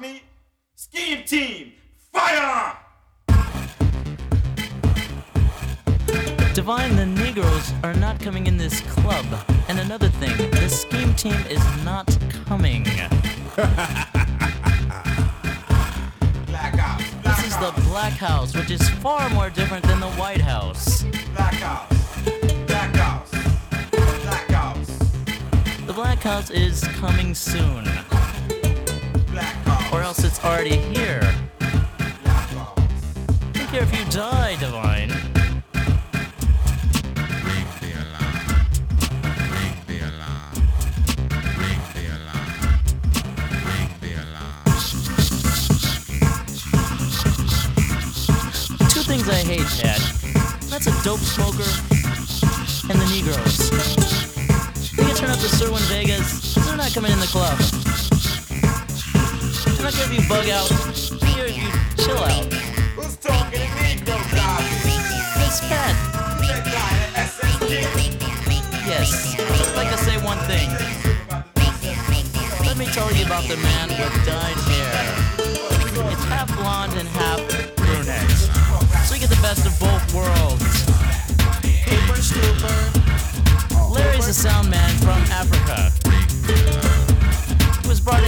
me? Scheme team, fire! Divine, the Negroes are not coming in this club. And another thing, the scheme team is not coming. Black Ops, Black This is the Black House, which is far more different than the White House. Black Ops, Black Ops, Black Ops, The Black House is coming soon, or else it's already here. Ops. Care if you die, Divine. Ring the alarm. Ring the alarm. Ring the alarm. Ring the alarm. Two things I hate, Chad. That's a dope smoker and the Negroes. They can turn up the Sirwin Vegas, they're not coming in the club. Not gonna be bug out, here if you chill out. Who's talking to Negro guys? It's Pat. That guy at SSG. Yes, I'd like to say one thing. Let me tell you about the man with dyed hair.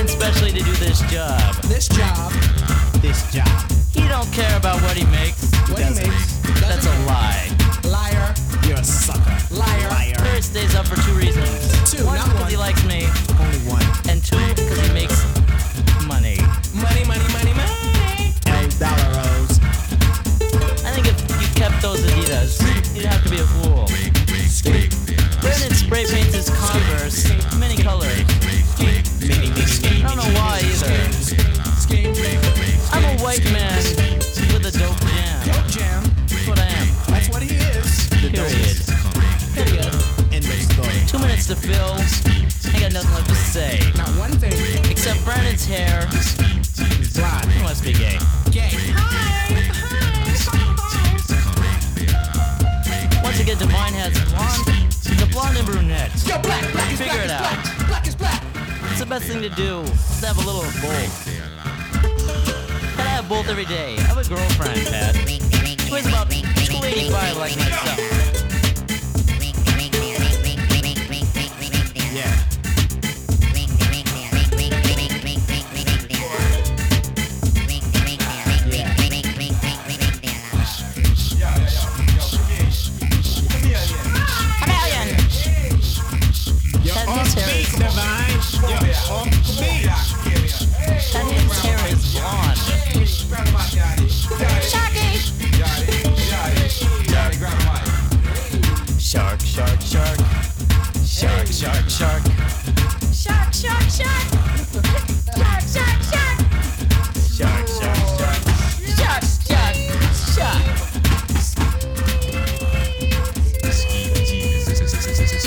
In specially to do this job. This job, this job. He don't care about what he makes. What he makes, That's a lie. liar. You're a sucker. Liar. Liar. Larry stays up for two reasons. Two, one, not because one. he likes me, Only one. and two, because he makes money. Money, money, money, money. El Dollaros. I think if you kept those Adidas, you'd have to be a fool. Brandon spray paints his Converse fill. I got nothing left to say. Not one thing. Except Brandon's hair. Blonde. He must be gay. Gay. Once again, Divine has blonde. The blonde and brunette. Yo, black, black is Figure black it is out. black. Black is black. It's the best thing to do. Is have a little of both. Gotta have both every day. I have a girlfriend, Pat. She weighs about 285 like myself. Shark, shark, shark. Shark, shark, shark. Shark, shark, shark. Shark, shark, shark. Shark, shark, shark.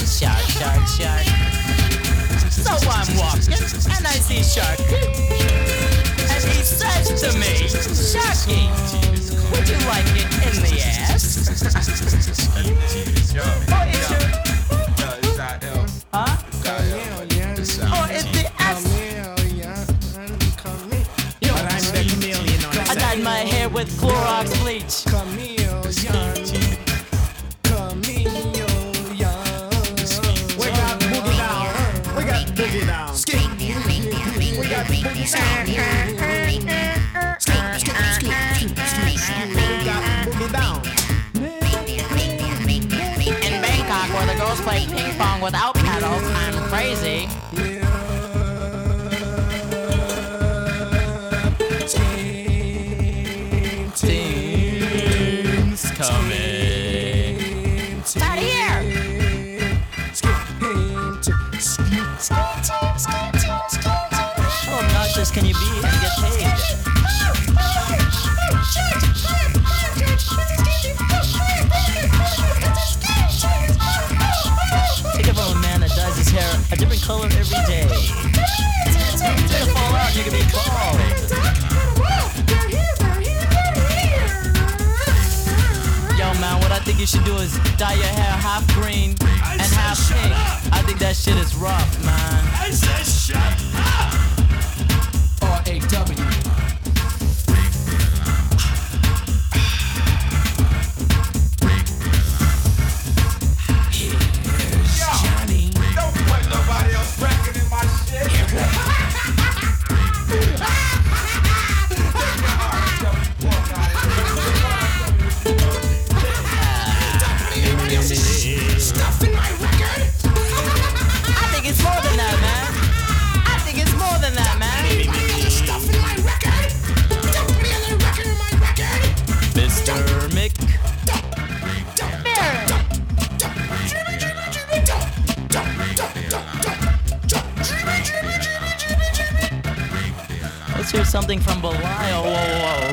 Shark, shark, shark. So I'm walking and I see Shark. And he says to me, Sharky, would you like it in the ass? Clorox bleach. We How obnoxious can you be and get paid? About a man that dyes his hair a different color every day. It's gonna fall out and you can be bald. Think you should do is dye your hair half green and half pink. I think that shit is rough, man. R-A-W. Let's hear something from Belial. Belial.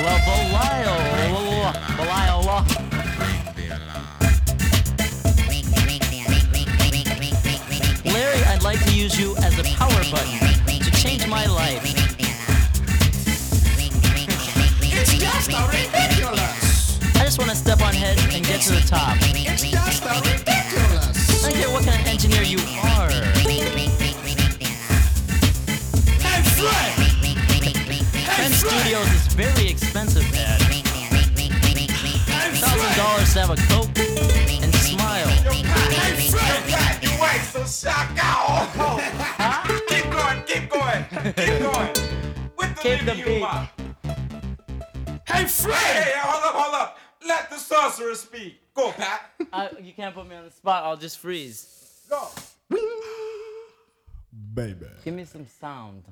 Belial. Whoa. Ring the alarm. Larry, I'd like to use you as a power button to change my life. It's just a ridiculous. I just want to step on head and get to the top. It's just ridiculous. Fred! dollars to have a coke and smile. Hey, Fred! You wax so shock out. Keep going, keep going, keep going. With the Keep the beat. humor. Hey, Hey, Fred! hey, hold up, hold up. Let the sorcerer speak. Go, Pat. Uh, you can't put me on the spot. I'll just freeze. Go. Baby. Give me some sound.